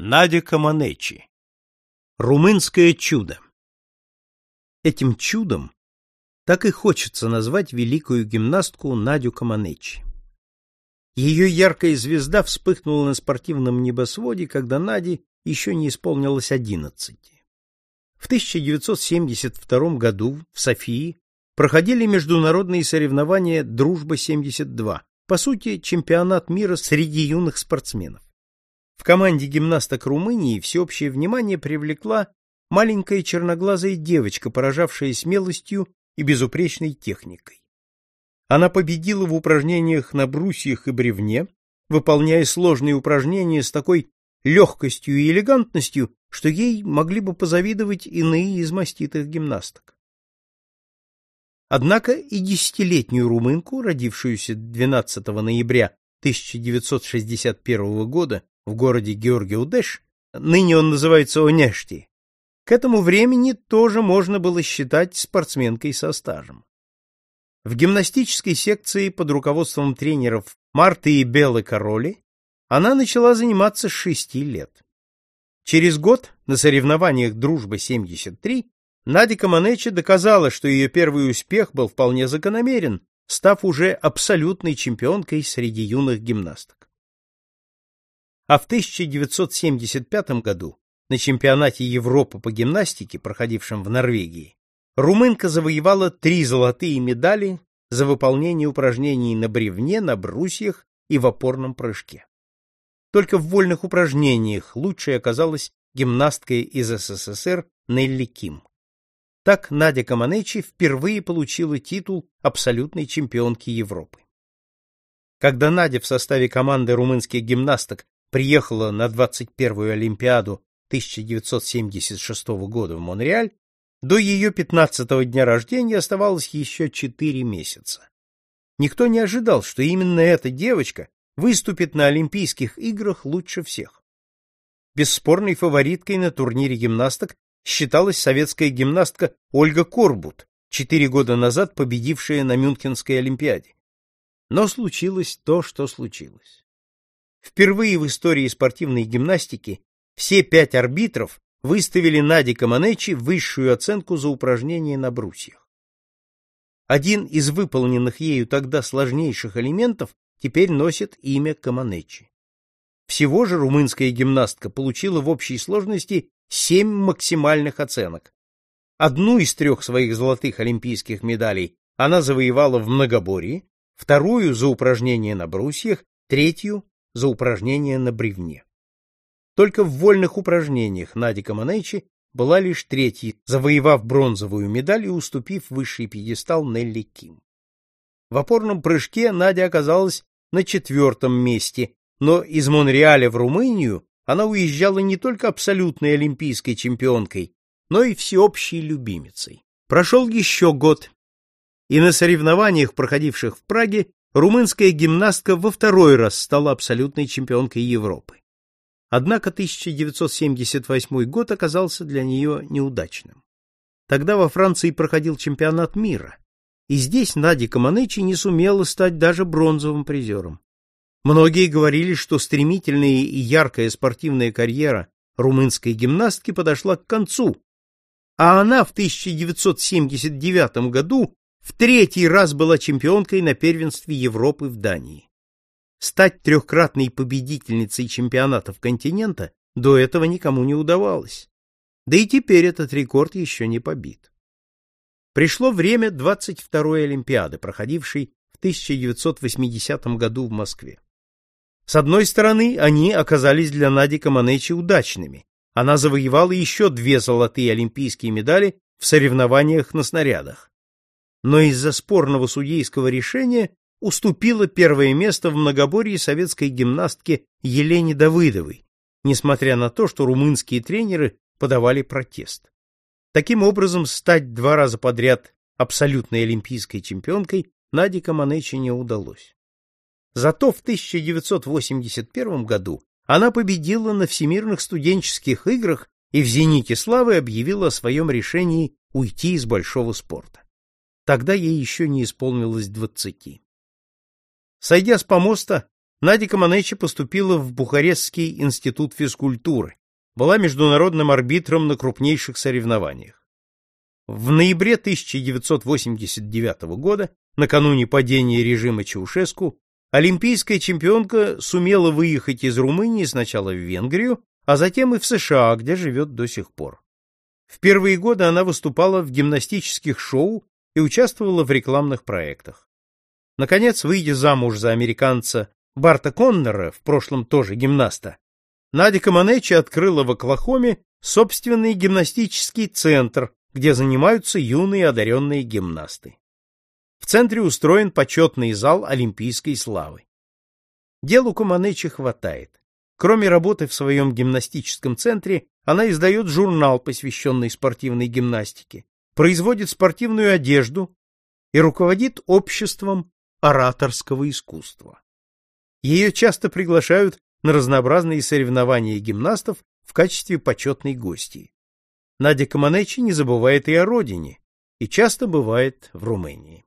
Надя Каманечи. Румынское чудо. Этим чудом так и хочется назвать великую гимнастку Надю Каманечи. Ее яркая звезда вспыхнула на спортивном небосводе, когда Наде еще не исполнилось одиннадцати. В 1972 году в Софии проходили международные соревнования «Дружба-72», по сути, чемпионат мира среди юных спортсменов. В команде гимнасток Румынии всеобщее внимание привлекла маленькая черноглазая девочка, поражавшая смелостью и безупречной техникой. Она победила в упражнениях на брусьях и бревне, выполняя сложные упражнения с такой легкостью и элегантностью, что ей могли бы позавидовать иные из маститых гимнасток. Однако и десятилетнюю румынку, родившуюся 12 ноября 1961 года в городе Георгиудеш, ныне он называется Онешти, к этому времени тоже можно было считать спортсменкой со стажем. В гимнастической секции под руководством тренеров Марты и Белы Короли она начала заниматься с шести лет. Через год на соревнованиях «Дружба-73» Надя Каманечи доказала, что ее первый успех был вполне закономерен, став уже абсолютной чемпионкой среди юных гимнасток а в 1975 году на чемпионате Европы по гимнастике, проходившем в Норвегии, румынка завоевала три золотые медали за выполнение упражнений на бревне, на брусьях и в опорном прыжке. Только в вольных упражнениях лучшей оказалась гимнастка из СССР Нелли Ким. Так Надя Каманечи впервые получила титул абсолютной чемпионки Европы. Когда Надя в составе команды румынских гимнасток приехала на 21-ю Олимпиаду 1976 года в Монреаль, до ее 15-го дня рождения оставалось еще 4 месяца. Никто не ожидал, что именно эта девочка выступит на Олимпийских играх лучше всех. Бесспорной фавориткой на турнире гимнасток считалась советская гимнастка Ольга Корбут, четыре года назад победившая на Мюнхенской Олимпиаде. Но случилось то, что случилось. Впервые в истории спортивной гимнастики все пять арбитров выставили Наде Каманечи высшую оценку за упражнение на брусьях. Один из выполненных ею тогда сложнейших элементов теперь носит имя Каманечи. Всего же румынская гимнастка получила в общей сложности семь максимальных оценок. Одну из трех своих золотых олимпийских медалей она завоевала в многоборье, вторую за упражнение на брусьях, третью за упражнения на бревне. Только в вольных упражнениях Надя Каманейчи была лишь третьей, завоевав бронзовую медаль и уступив высший пьедестал Нелли Ким. В опорном прыжке Надя оказалась на четвертом месте, но из Монреаля в Румынию она уезжала не только абсолютной олимпийской чемпионкой, но и всеобщей любимицей. Прошел еще год, и на соревнованиях, проходивших в Праге, румынская гимнастка во второй раз стала абсолютной чемпионкой Европы. Однако 1978 год оказался для нее неудачным. Тогда во Франции проходил чемпионат мира, и здесь Надя Каманычи не сумела стать даже бронзовым призером. Многие говорили, что стремительная и яркая спортивная карьера румынской гимнастки подошла к концу, а она в 1979 году в третий раз была чемпионкой на первенстве Европы в Дании. Стать трехкратной победительницей чемпионатов континента до этого никому не удавалось. Да и теперь этот рекорд еще не побит. Пришло время 22-й Олимпиады, проходившей в 1980 году в Москве. С одной стороны, они оказались для Нади Каманечи удачными. Она завоевала еще две золотые олимпийские медали в соревнованиях на снарядах но из-за спорного судейского решения уступила первое место в многоборье советской гимнастке Елене Давыдовой, несмотря на то, что румынские тренеры подавали протест. Таким образом, стать два раза подряд абсолютной олимпийской чемпионкой Наде Каманечи не удалось. Зато в 1981 году она победила на Всемирных студенческих играх и в «Зените славы» объявила о своем решении уйти из большого спорта. Тогда ей еще не исполнилось двадцати. Сойдя с помоста, Надя Каманечи поступила в Бухарестский институт физкультуры, была международным арбитром на крупнейших соревнованиях. В ноябре 1989 года, накануне падения режима Чаушеску, олимпийская чемпионка сумела выехать из Румынии сначала в Венгрию, а затем и в США, где живет до сих пор. В первые годы она выступала в гимнастических шоу и участвовала в рекламных проектах. Наконец, выйдя замуж за американца Барта Коннора, в прошлом тоже гимнаста, Надя Каманечи открыла в Оклахоме собственный гимнастический центр, где занимаются юные одаренные гимнасты. В центре устроен почетный зал олимпийской славы. Делу Каманечи хватает. Кроме работы в своем гимнастическом центре, она издает журнал, посвященный спортивной гимнастике, производит спортивную одежду и руководит обществом ораторского искусства. Ее часто приглашают на разнообразные соревнования гимнастов в качестве почетной гости. Надя Каманечи не забывает и о родине, и часто бывает в Румынии.